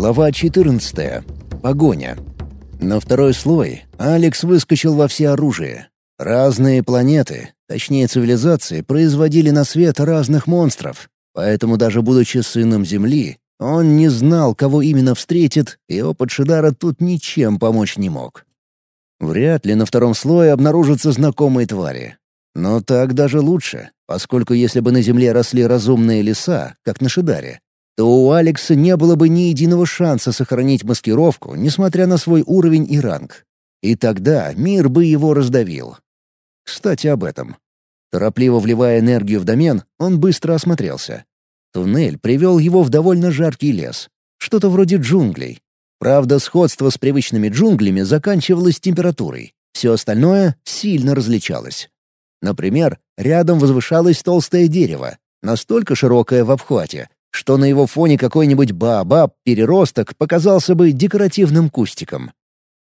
Глава 14. Погоня. На второй слой Алекс выскочил во всеоружие. Разные планеты, точнее цивилизации, производили на свет разных монстров, поэтому даже будучи сыном Земли, он не знал, кого именно встретит, и опыт Шидара тут ничем помочь не мог. Вряд ли на втором слое обнаружатся знакомые твари. Но так даже лучше, поскольку если бы на Земле росли разумные леса, как на Шидаре, то у Алекса не было бы ни единого шанса сохранить маскировку, несмотря на свой уровень и ранг. И тогда мир бы его раздавил. Кстати, об этом. Торопливо вливая энергию в домен, он быстро осмотрелся. Туннель привел его в довольно жаркий лес. Что-то вроде джунглей. Правда, сходство с привычными джунглями заканчивалось температурой. Все остальное сильно различалось. Например, рядом возвышалось толстое дерево, настолько широкое в обхвате, что на его фоне какой-нибудь баобаб-переросток показался бы декоративным кустиком.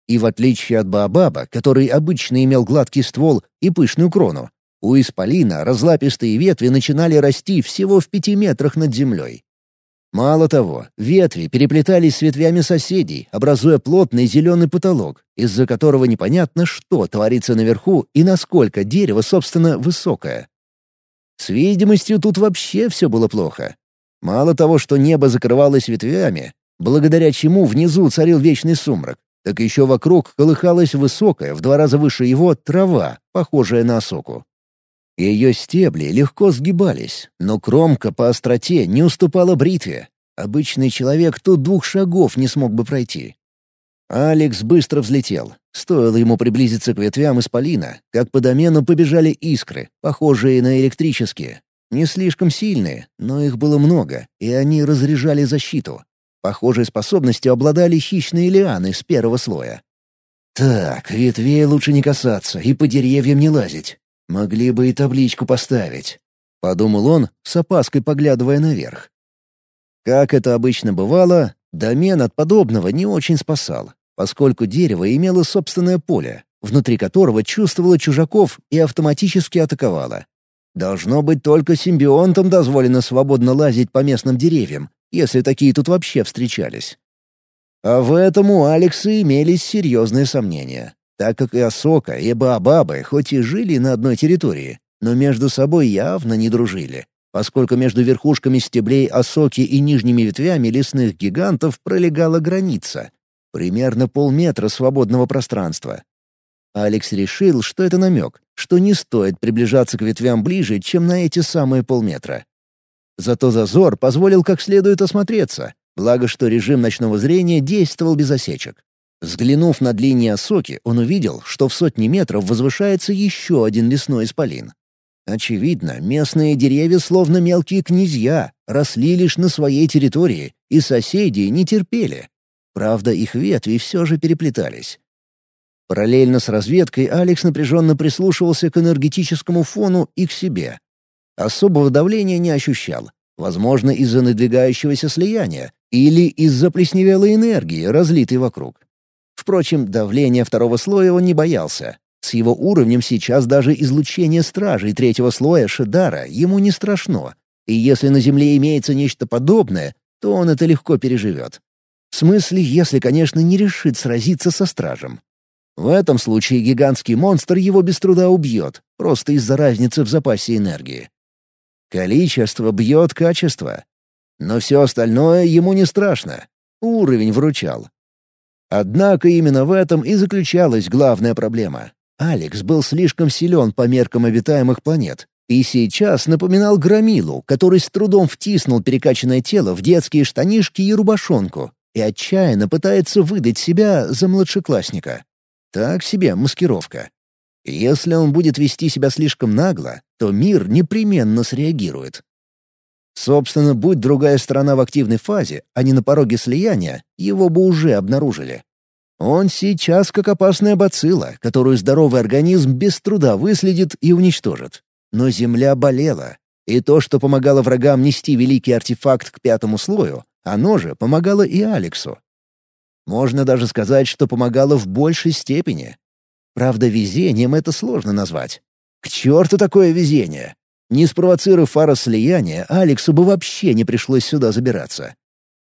И в отличие от баобаба, который обычно имел гладкий ствол и пышную крону, у исполина разлапистые ветви начинали расти всего в пяти метрах над землей. Мало того, ветви переплетались с ветвями соседей, образуя плотный зеленый потолок, из-за которого непонятно, что творится наверху и насколько дерево, собственно, высокое. С видимостью тут вообще все было плохо. Мало того, что небо закрывалось ветвями, благодаря чему внизу царил вечный сумрак, так еще вокруг колыхалась высокая, в два раза выше его, трава, похожая на осоку. Ее стебли легко сгибались, но кромка по остроте не уступала бритве. Обычный человек тут двух шагов не смог бы пройти. Алекс быстро взлетел. Стоило ему приблизиться к ветвям исполина, как по домену побежали искры, похожие на электрические, не слишком сильные, но их было много, и они разряжали защиту. Похожей способностью обладали хищные лианы с первого слоя. «Так, ветвей лучше не касаться и по деревьям не лазить. Могли бы и табличку поставить», — подумал он, с опаской поглядывая наверх. Как это обычно бывало, домен от подобного не очень спасал, поскольку дерево имело собственное поле, внутри которого чувствовало чужаков и автоматически атаковало. Должно быть, только симбионтам дозволено свободно лазить по местным деревьям, если такие тут вообще встречались. А в этом у Алекса имелись серьезные сомнения, так как и Осока, и Баобабы хоть и жили на одной территории, но между собой явно не дружили, поскольку между верхушками стеблей Осоки и нижними ветвями лесных гигантов пролегала граница — примерно полметра свободного пространства. Алекс решил, что это намек, что не стоит приближаться к ветвям ближе, чем на эти самые полметра. Зато зазор позволил как следует осмотреться, благо что режим ночного зрения действовал без осечек. Взглянув над линией осоки, он увидел, что в сотни метров возвышается еще один лесной исполин. Очевидно, местные деревья, словно мелкие князья, росли лишь на своей территории, и соседи не терпели. Правда, их ветви все же переплетались. Параллельно с разведкой Алекс напряженно прислушивался к энергетическому фону и к себе. Особого давления не ощущал. Возможно, из-за надвигающегося слияния или из-за плесневелой энергии, разлитой вокруг. Впрочем, давление второго слоя он не боялся. С его уровнем сейчас даже излучение стражей третьего слоя Шедара ему не страшно. И если на Земле имеется нечто подобное, то он это легко переживет. В смысле, если, конечно, не решит сразиться со стражем. В этом случае гигантский монстр его без труда убьет, просто из-за разницы в запасе энергии. Количество бьет качество. Но все остальное ему не страшно. Уровень вручал. Однако именно в этом и заключалась главная проблема. Алекс был слишком силен по меркам обитаемых планет, и сейчас напоминал громилу, который с трудом втиснул перекачанное тело в детские штанишки и рубашонку и отчаянно пытается выдать себя за младшеклассника. Так себе маскировка. Если он будет вести себя слишком нагло, то мир непременно среагирует. Собственно, будь другая сторона в активной фазе, а не на пороге слияния, его бы уже обнаружили. Он сейчас как опасная бацилла, которую здоровый организм без труда выследит и уничтожит. Но Земля болела, и то, что помогало врагам нести великий артефакт к пятому слою, оно же помогало и Алексу. Можно даже сказать, что помогало в большей степени. Правда, везением это сложно назвать. К черту такое везение! Не спровоцировав фара слияния, Алексу бы вообще не пришлось сюда забираться.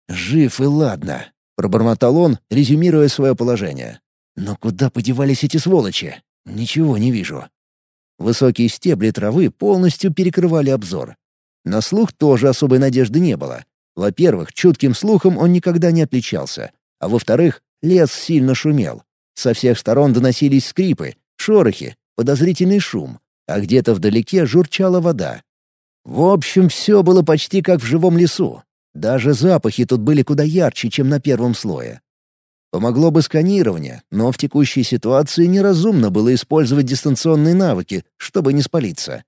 «Жив и ладно», — пробормотал он, резюмируя свое положение. «Но куда подевались эти сволочи? Ничего не вижу». Высокие стебли травы полностью перекрывали обзор. На слух тоже особой надежды не было. Во-первых, чутким слухом он никогда не отличался. А во-вторых, лес сильно шумел. Со всех сторон доносились скрипы, шорохи, подозрительный шум, а где-то вдалеке журчала вода. В общем, все было почти как в живом лесу. Даже запахи тут были куда ярче, чем на первом слое. Помогло бы сканирование, но в текущей ситуации неразумно было использовать дистанционные навыки, чтобы не спалиться.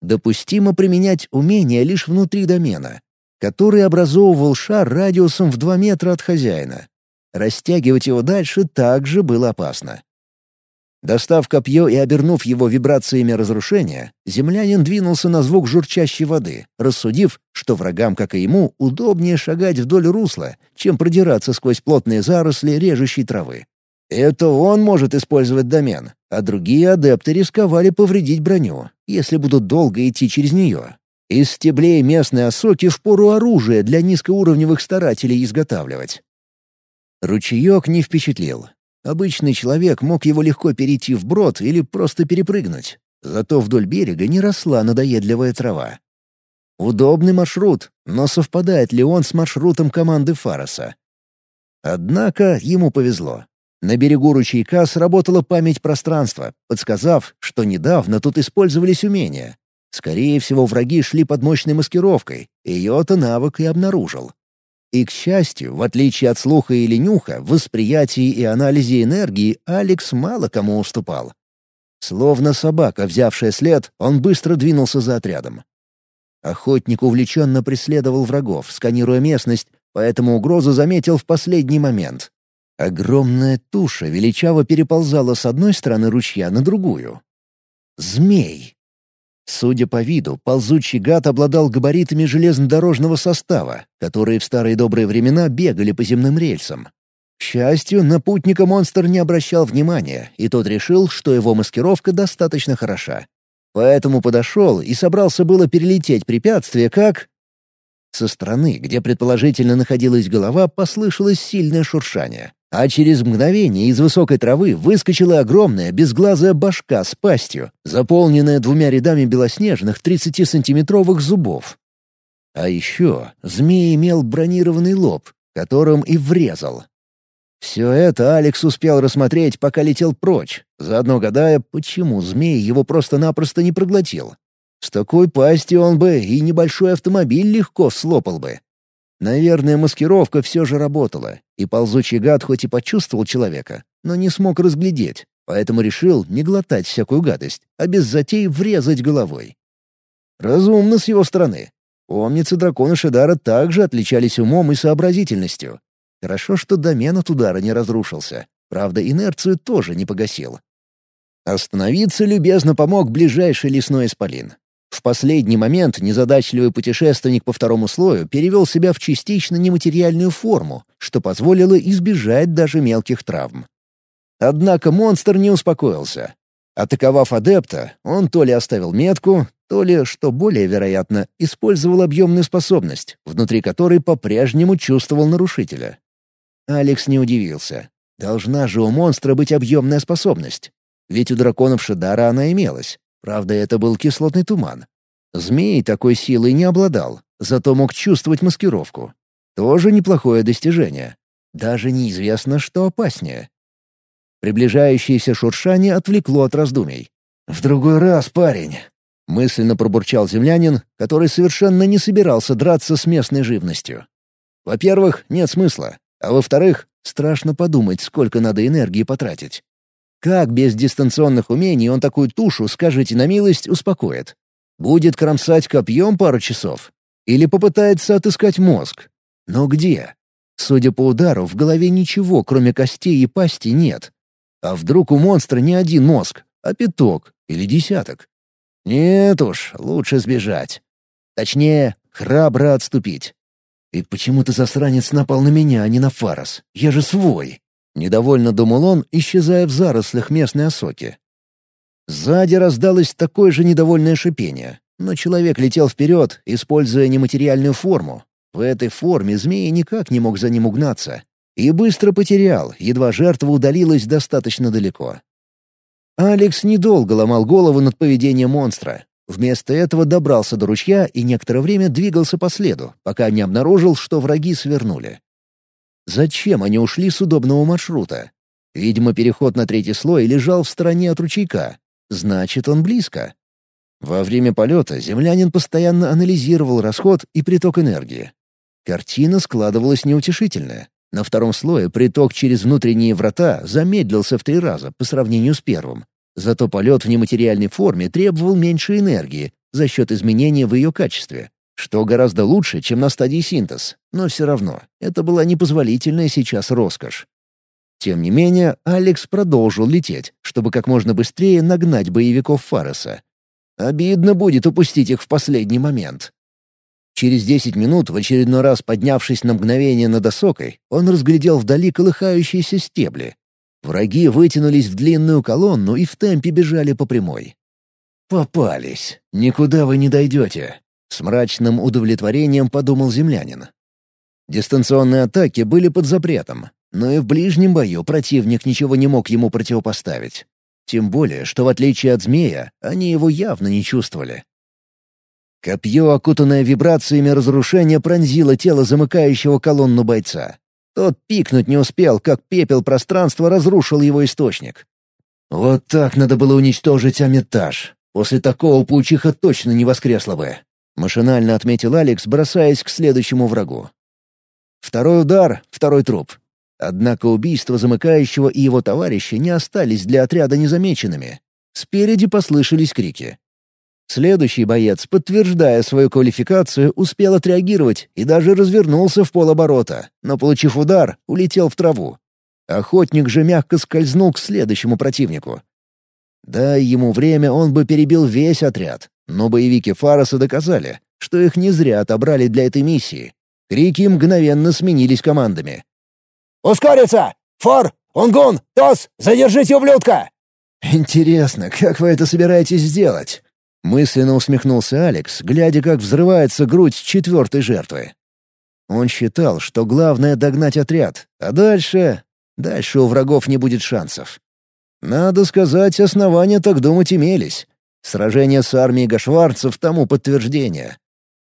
Допустимо применять умения лишь внутри домена, который образовывал шар радиусом в 2 метра от хозяина. Растягивать его дальше также было опасно. Достав копье и обернув его вибрациями разрушения, землянин двинулся на звук журчащей воды, рассудив, что врагам, как и ему, удобнее шагать вдоль русла, чем продираться сквозь плотные заросли режущей травы. Это он может использовать домен, а другие адепты рисковали повредить броню, если будут долго идти через нее. Из стеблей местной осоки впору оружие для низкоуровневых старателей изготавливать. Ручеек не впечатлил, Обычный человек мог его легко перейти вброд или просто перепрыгнуть. Зато вдоль берега не росла надоедливая трава. Удобный маршрут, но совпадает ли он с маршрутом команды Фароса? Однако ему повезло. На берегу ручейка сработала память пространства, подсказав, что недавно тут использовались умения. Скорее всего, враги шли под мощной маскировкой, ее-то навык и обнаружил. И, к счастью, в отличие от слуха или нюха, в восприятии и анализе энергии Алекс мало кому уступал. Словно собака, взявшая след, он быстро двинулся за отрядом. Охотник увлеченно преследовал врагов, сканируя местность, поэтому угрозу заметил в последний момент. Огромная туша величаво переползала с одной стороны ручья на другую. Змей. Судя по виду, ползучий гад обладал габаритами железнодорожного состава, которые в старые добрые времена бегали по земным рельсам. К счастью, на путника монстр не обращал внимания, и тот решил, что его маскировка достаточно хороша. Поэтому подошел и собрался было перелететь препятствие, как... Со стороны, где предположительно находилась голова, послышалось сильное шуршание. А через мгновение из высокой травы выскочила огромная безглазая башка с пастью, заполненная двумя рядами белоснежных 30-сантиметровых зубов. А еще змей имел бронированный лоб, которым и врезал. Все это Алекс успел рассмотреть, пока летел прочь, заодно гадая, почему змей его просто-напросто не проглотил. С такой пастью он бы и небольшой автомобиль легко слопал бы. Наверное, маскировка все же работала, и ползучий гад хоть и почувствовал человека, но не смог разглядеть, поэтому решил не глотать всякую гадость, а без затей врезать головой. Разумно с его стороны. Помнится, драконы Шедара также отличались умом и сообразительностью. Хорошо, что домен от удара не разрушился. Правда, инерцию тоже не погасил. Остановиться любезно помог ближайший лесной исполин. В последний момент незадачливый путешественник по второму слою перевел себя в частично нематериальную форму, что позволило избежать даже мелких травм. Однако монстр не успокоился. Атаковав адепта, он то ли оставил метку, то ли, что более вероятно, использовал объемную способность, внутри которой по-прежнему чувствовал нарушителя. Алекс не удивился. Должна же у монстра быть объемная способность. Ведь у драконов Шидара она имелась. Правда, это был кислотный туман. Змей такой силой не обладал, зато мог чувствовать маскировку. Тоже неплохое достижение. Даже неизвестно, что опаснее. Приближающееся шуршание отвлекло от раздумий. «В другой раз, парень!» — мысленно пробурчал землянин, который совершенно не собирался драться с местной живностью. Во-первых, нет смысла, а во-вторых, страшно подумать, сколько надо энергии потратить. Как без дистанционных умений он такую тушу, скажите на милость, успокоит? Будет кромсать копьем пару часов? Или попытается отыскать мозг? Но где? Судя по удару, в голове ничего, кроме костей и пасти, нет. А вдруг у монстра не один мозг, а пяток или десяток? Нет уж, лучше сбежать. Точнее, храбро отступить. И почему-то засранец напал на меня, а не на Фарос. Я же свой. Недовольно думал он, исчезая в зарослях местной осоки. Сзади раздалось такое же недовольное шипение, но человек летел вперед, используя нематериальную форму. В этой форме змей никак не мог за ним угнаться. И быстро потерял, едва жертва удалилась достаточно далеко. Алекс недолго ломал голову над поведением монстра. Вместо этого добрался до ручья и некоторое время двигался по следу, пока не обнаружил, что враги свернули. Зачем они ушли с удобного маршрута? Видимо, переход на третий слой лежал в стороне от ручейка. Значит, он близко. Во время полета землянин постоянно анализировал расход и приток энергии. Картина складывалась неутешительная. На втором слое приток через внутренние врата замедлился в три раза по сравнению с первым. Зато полет в нематериальной форме требовал меньше энергии за счет изменения в ее качестве, что гораздо лучше, чем на стадии синтез, но все равно это была непозволительная сейчас роскошь. Тем не менее, Алекс продолжил лететь, чтобы как можно быстрее нагнать боевиков Фареса. Обидно будет упустить их в последний момент. Через десять минут, в очередной раз поднявшись на мгновение над осокой, он разглядел вдали колыхающиеся стебли. Враги вытянулись в длинную колонну и в темпе бежали по прямой. «Попались. Никуда вы не дойдете», — с мрачным удовлетворением подумал землянин. Дистанционные атаки были под запретом, но и в ближнем бою противник ничего не мог ему противопоставить. Тем более, что в отличие от змея, они его явно не чувствовали. Копье, окутанное вибрациями разрушения, пронзило тело замыкающего колонну бойца. Тот пикнуть не успел, как пепел пространства разрушил его источник. Вот так надо было уничтожить Амитаж. После такого паучиха точно не воскресла бы. Машинально отметил Алекс, бросаясь к следующему врагу. Второй удар — второй труп. Однако убийства замыкающего и его товарища не остались для отряда незамеченными. Спереди послышались крики. Следующий боец, подтверждая свою квалификацию, успел отреагировать и даже развернулся в полоборота, но, получив удар, улетел в траву. Охотник же мягко скользнул к следующему противнику. Дай ему время, он бы перебил весь отряд, но боевики Фароса доказали, что их не зря отобрали для этой миссии. Крики мгновенно сменились командами. «Ускориться! Фор! Унгун! Тос! Задержите ублюдка!» «Интересно, как вы это собираетесь сделать?» Мысленно усмехнулся Алекс, глядя, как взрывается грудь четвертой жертвы. Он считал, что главное — догнать отряд, а дальше... Дальше у врагов не будет шансов. Надо сказать, основания так думать имелись. Сражение с армией гашварцев тому подтверждение.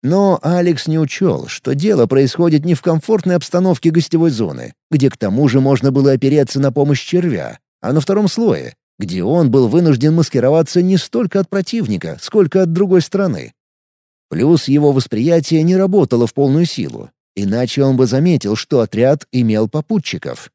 Но Алекс не учел, что дело происходит не в комфортной обстановке гостевой зоны, где к тому же можно было опереться на помощь червя, а на втором слое, где он был вынужден маскироваться не столько от противника, сколько от другой стороны. Плюс его восприятие не работало в полную силу, иначе он бы заметил, что отряд имел попутчиков.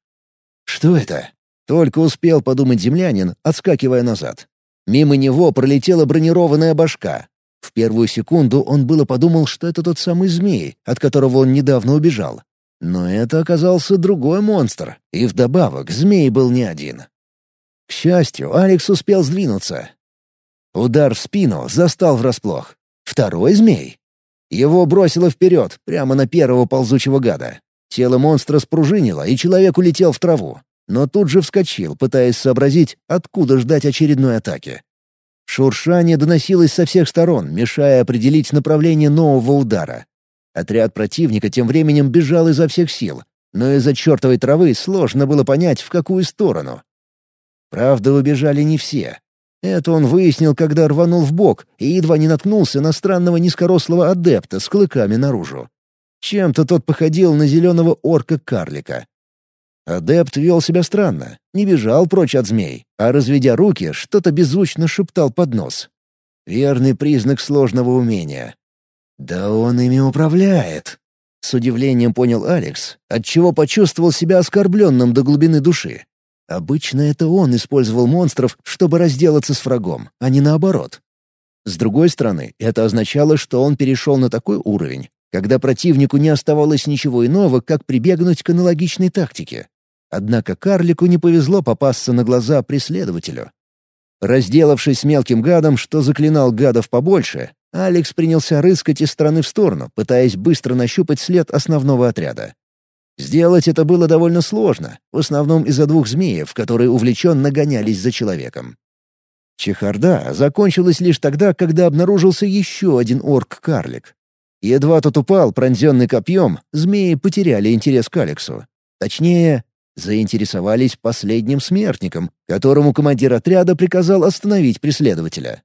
«Что это?» — только успел подумать землянин, отскакивая назад. Мимо него пролетела бронированная башка. В первую секунду он было подумал, что это тот самый змей, от которого он недавно убежал. Но это оказался другой монстр, и вдобавок змей был не один. К счастью, Алекс успел сдвинуться. Удар в спину застал врасплох. Второй змей. Его бросило вперед, прямо на первого ползучего гада. Тело монстра спружинило, и человек улетел в траву. Но тут же вскочил, пытаясь сообразить, откуда ждать очередной атаки. Шуршание доносилось со всех сторон, мешая определить направление нового удара. Отряд противника тем временем бежал изо всех сил, но из-за чертовой травы сложно было понять, в какую сторону. Правда, убежали не все. Это он выяснил, когда рванул в бок и едва не наткнулся на странного низкорослого адепта с клыками наружу. Чем-то тот походил на зеленого орка-карлика. Адепт вел себя странно, не бежал прочь от змей, а, разведя руки, что-то беззвучно шептал под нос. Верный признак сложного умения. «Да он ими управляет!» С удивлением понял Алекс, отчего почувствовал себя оскорбленным до глубины души. Обычно это он использовал монстров, чтобы разделаться с врагом, а не наоборот. С другой стороны, это означало, что он перешел на такой уровень, когда противнику не оставалось ничего иного, как прибегнуть к аналогичной тактике. Однако карлику не повезло попасться на глаза преследователю. Разделавшись с мелким гадом, что заклинал гадов побольше, Алекс принялся рыскать из стороны в сторону, пытаясь быстро нащупать след основного отряда. Сделать это было довольно сложно, в основном из-за двух змеев, которые увлеченно гонялись за человеком. Чехарда закончилась лишь тогда, когда обнаружился еще один орк-карлик. Едва тот упал, пронзенный копьем, змеи потеряли интерес к Алексу. Точнее, заинтересовались последним смертником, которому командир отряда приказал остановить преследователя.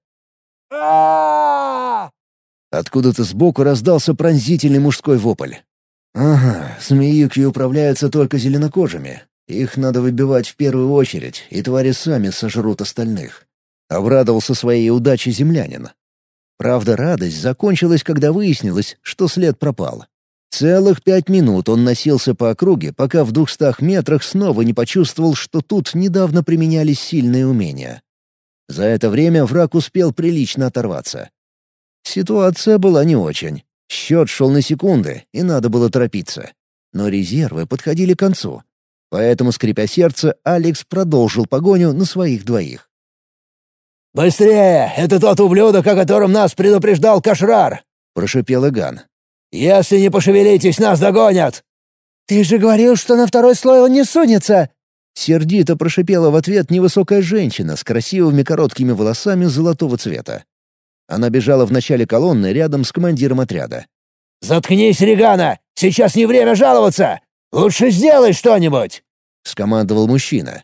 Откуда-то сбоку раздался пронзительный мужской вопль. «Ага, змеюки управляются только зеленокожими. Их надо выбивать в первую очередь, и твари сами сожрут остальных». Обрадовался своей удаче землянин. Правда, радость закончилась, когда выяснилось, что след пропал. Целых пять минут он носился по округе, пока в двухстах метрах снова не почувствовал, что тут недавно применялись сильные умения. За это время враг успел прилично оторваться. Ситуация была не очень. Счет шел на секунды, и надо было торопиться. Но резервы подходили к концу. Поэтому, скрипя сердце, Алекс продолжил погоню на своих двоих. «Быстрее! Это тот ублюдок, о котором нас предупреждал Кашрар!» — прошипел Иган. «Если не пошевелитесь, нас догонят!» «Ты же говорил, что на второй слой он не сунется!» Сердито прошипела в ответ невысокая женщина с красивыми короткими волосами золотого цвета. Она бежала в начале колонны рядом с командиром отряда. «Заткнись, Регана! Сейчас не время жаловаться! Лучше сделай что-нибудь!» — скомандовал мужчина.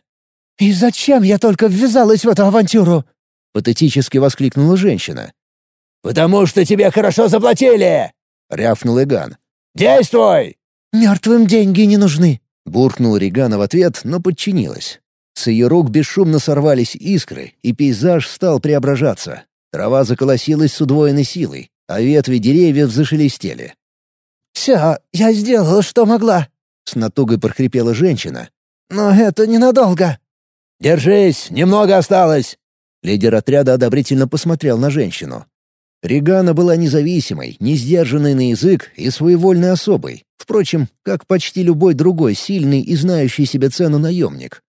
«И зачем я только ввязалась в эту авантюру?» — патетически воскликнула женщина. «Потому что тебе хорошо заплатили!» — рявкнул Иган. «Действуй!» «Мертвым деньги не нужны!» — буркнул Регана в ответ, но подчинилась. С ее рук бесшумно сорвались искры, и пейзаж стал преображаться. Трава заколосилась с удвоенной силой, а ветви деревьев зашелестели. «Все, я сделала, что могла», — с натугой прохрипела женщина. «Но это ненадолго». «Держись, немного осталось». Лидер отряда одобрительно посмотрел на женщину. Регана была независимой, не сдержанной на язык и своевольной особой, впрочем, как почти любой другой сильный и знающий себе цену наемник.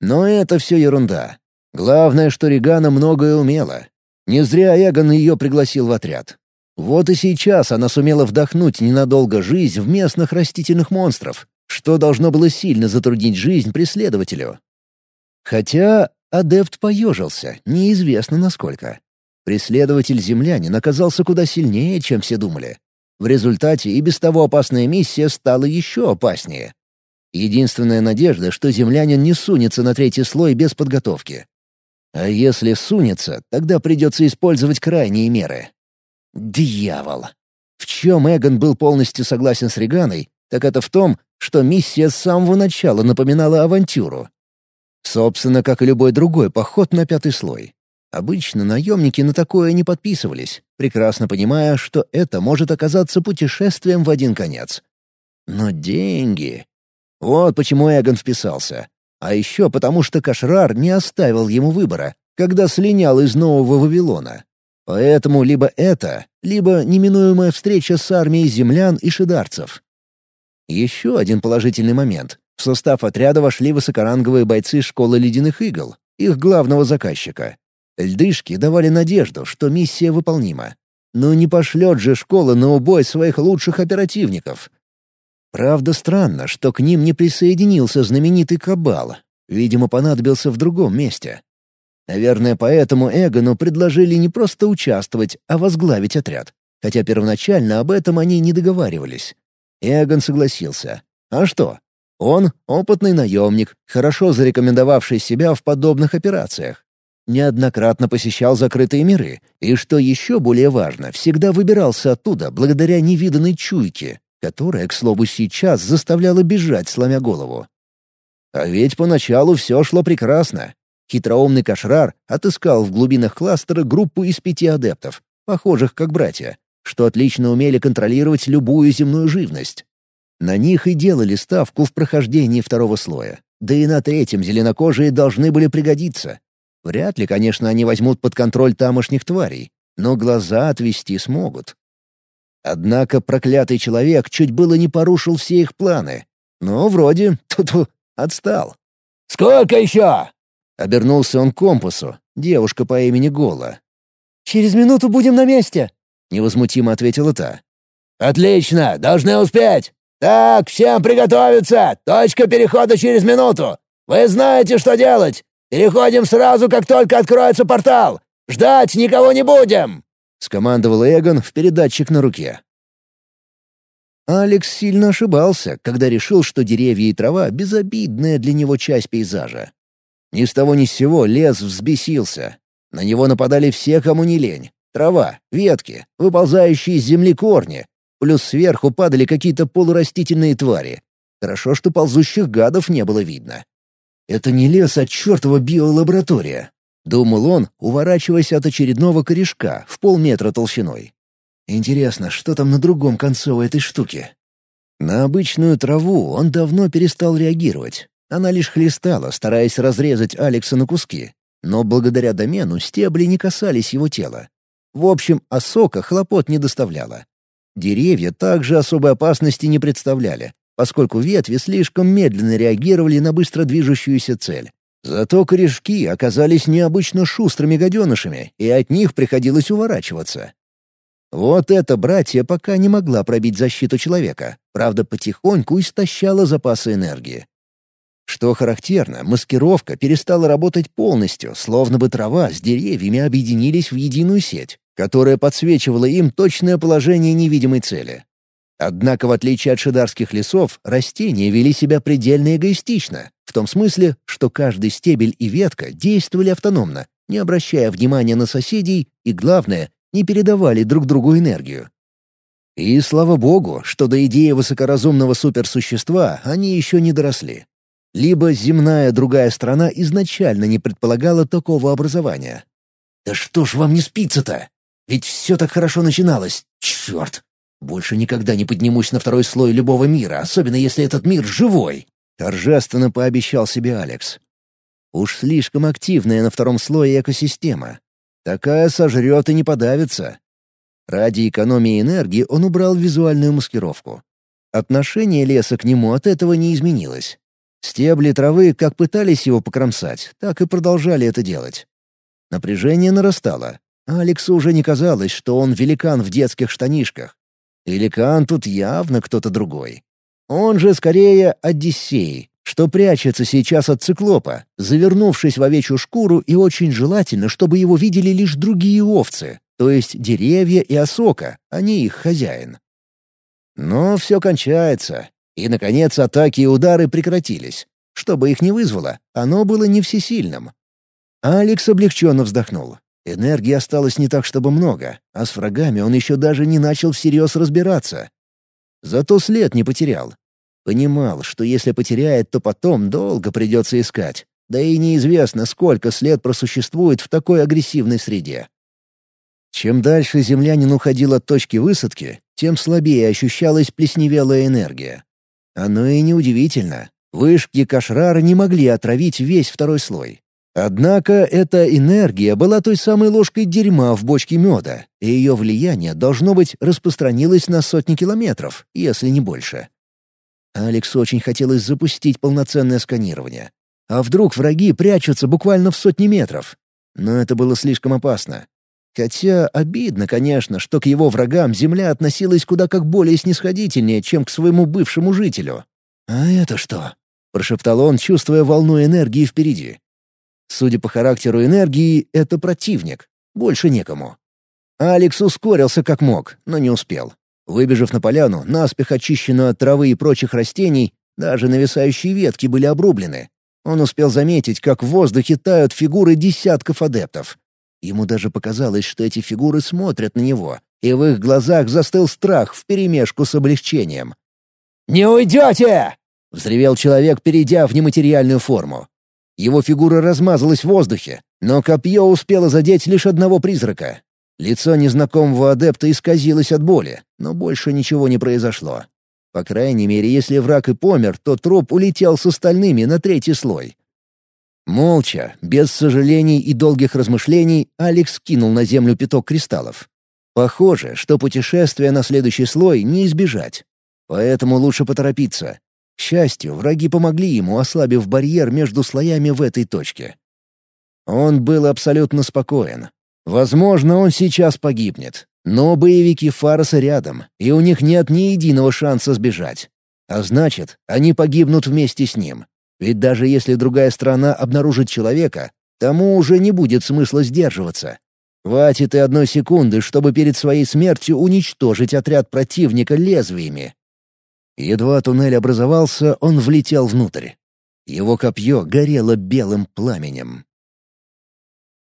Но это все ерунда. Главное, что Регана многое умела, не зря Эгон ее пригласил в отряд. Вот и сейчас она сумела вдохнуть ненадолго жизнь в местных растительных монстров, что должно было сильно затруднить жизнь преследователю. Хотя адепт поежился, неизвестно насколько. Преследователь землянин оказался куда сильнее, чем все думали. В результате и без того опасная миссия стала еще опаснее. Единственная надежда, что землянин не сунется на третий слой без подготовки. А если сунется, тогда придется использовать крайние меры. Дьявол! В чем Эгон был полностью согласен с Реганой, так это в том, что миссия с самого начала напоминала авантюру. Собственно, как и любой другой поход на пятый слой. Обычно наемники на такое не подписывались, прекрасно понимая, что это может оказаться путешествием в один конец. Но деньги... Вот почему Эгон вписался. А еще потому, что Кашрар не оставил ему выбора, когда слинял из Нового Вавилона. Поэтому либо это, либо неминуемая встреча с армией землян и шидарцев. Еще один положительный момент. В состав отряда вошли высокоранговые бойцы школы ледяных игл, их главного заказчика. Льдышки давали надежду, что миссия выполнима. Но не пошлет же школа на убой своих лучших оперативников. Правда, странно, что к ним не присоединился знаменитый Кабал. Видимо, понадобился в другом месте. Наверное, поэтому Эгону предложили не просто участвовать, а возглавить отряд. Хотя первоначально об этом они не договаривались. Эгон согласился. А что? Он — опытный наемник, хорошо зарекомендовавший себя в подобных операциях. Неоднократно посещал закрытые миры, и, что еще более важно, всегда выбирался оттуда благодаря невиданной чуйке, которая, к слову, сейчас заставляла бежать, сломя голову. А ведь поначалу все шло прекрасно. Хитроумный Кашрар отыскал в глубинах кластера группу из пяти адептов, похожих как братья, что отлично умели контролировать любую земную живность. На них и делали ставку в прохождении второго слоя. Да и на третьем зеленокожие должны были пригодиться. Вряд ли, конечно, они возьмут под контроль тамошних тварей, но глаза отвести смогут. Однако проклятый человек чуть было не порушил все их планы. Но вроде тут отстал. «Сколько еще?» — обернулся он к компасу, девушка по имени Гола. «Через минуту будем на месте», — невозмутимо ответила та. «Отлично, должны успеть. Так, всем приготовиться. Точка перехода через минуту. Вы знаете, что делать. Переходим сразу, как только откроется портал. Ждать никого не будем!» — скомандовал Эгон в передатчик на руке. Алекс сильно ошибался, когда решил, что деревья и трава — безобидная для него часть пейзажа. Ни с того ни с сего лес взбесился. На него нападали все, кому не лень. Трава, ветки, выползающие из земли корни. Плюс сверху падали какие-то полурастительные твари. Хорошо, что ползущих гадов не было видно. «Это не лес, а чертова биолаборатория», — думал он, уворачиваясь от очередного корешка в полметра толщиной. Интересно, что там на другом конце у этой штуки? На обычную траву он давно перестал реагировать. Она лишь хлестала, стараясь разрезать Алекса на куски. Но благодаря домену стебли не касались его тела. В общем, осока хлопот не доставляла. Деревья также особой опасности не представляли, поскольку ветви слишком медленно реагировали на быстро движущуюся цель. Зато корешки оказались необычно шустрыми гаденышами, и от них приходилось уворачиваться. Вот эта братья пока не могла пробить защиту человека, правда, потихоньку истощала запасы энергии. Что характерно, маскировка перестала работать полностью, словно бы трава с деревьями объединились в единую сеть, которая подсвечивала им точное положение невидимой цели. Однако, в отличие от шидарских лесов, растения вели себя предельно эгоистично, в том смысле, что каждый стебель и ветка действовали автономно, не обращая внимания на соседей и, главное, не передавали друг другу энергию. И слава богу, что до идеи высокоразумного суперсущества они еще не доросли. Либо земная другая страна изначально не предполагала такого образования. «Да что ж вам не спится-то? Ведь все так хорошо начиналось. Черт! Больше никогда не поднимусь на второй слой любого мира, особенно если этот мир живой!» Торжественно пообещал себе Алекс. Уж слишком активная на втором слое экосистема. Такая сожрет и не подавится. Ради экономии энергии он убрал визуальную маскировку. Отношение леса к нему от этого не изменилось. Стебли травы как пытались его покромсать, так и продолжали это делать. Напряжение нарастало. Алексу уже не казалось, что он великан в детских штанишках. Великан тут явно кто-то другой. Он же скорее Одиссей, что прячется сейчас от циклопа, завернувшись в овечью шкуру, и очень желательно, чтобы его видели лишь другие овцы, то есть деревья и осока, а не их хозяин. Но все кончается, и, наконец, атаки и удары прекратились. Что бы их ни вызвало, оно было не всесильным. Алекс облегченно вздохнул. Энергии осталось не так, чтобы много, а с врагами он еще даже не начал всерьез разбираться. Зато след не потерял, Понимал, что если потеряет, то потом долго придется искать. Да и неизвестно, сколько след просуществует в такой агрессивной среде. Чем дальше землянин уходил от точки высадки, тем слабее ощущалась плесневелая энергия. Оно и неудивительно. Вышки Кашрара не могли отравить весь второй слой. Однако эта энергия была той самой ложкой дерьма в бочке меда, и ее влияние, должно быть, распространилось на сотни километров, если не больше. Алексу очень хотелось запустить полноценное сканирование. А вдруг враги прячутся буквально в сотни метров? Но это было слишком опасно. Хотя обидно, конечно, что к его врагам Земля относилась куда как более снисходительнее, чем к своему бывшему жителю. «А это что?» — прошептал он, чувствуя волну энергии впереди. Судя по характеру энергии, это противник. Больше некому. Алекс ускорился как мог, но не успел. Выбежав на поляну, наспех очищенную от травы и прочих растений, даже нависающие ветки были обрублены. Он успел заметить, как в воздухе тают фигуры десятков адептов. Ему даже показалось, что эти фигуры смотрят на него, и в их глазах застыл страх вперемешку с облегчением. «Не уйдете!» — взревел человек, перейдя в нематериальную форму. Его фигура размазалась в воздухе, но копье успело задеть лишь одного призрака. Лицо незнакомого адепта исказилось от боли, но больше ничего не произошло. По крайней мере, если враг и помер, то труп улетел с остальными на третий слой. Молча, без сожалений и долгих размышлений, Алекс кинул на землю пяток кристаллов. Похоже, что путешествие на следующий слой не избежать. Поэтому лучше поторопиться. К счастью, враги помогли ему, ослабив барьер между слоями в этой точке. Он был абсолютно спокоен. Возможно, он сейчас погибнет. Но боевики Фароса рядом, и у них нет ни единого шанса сбежать. А значит, они погибнут вместе с ним. Ведь даже если другая страна обнаружит человека, тому уже не будет смысла сдерживаться. Хватит и одной секунды, чтобы перед своей смертью уничтожить отряд противника лезвиями. Едва туннель образовался, он влетел внутрь. Его копье горело белым пламенем.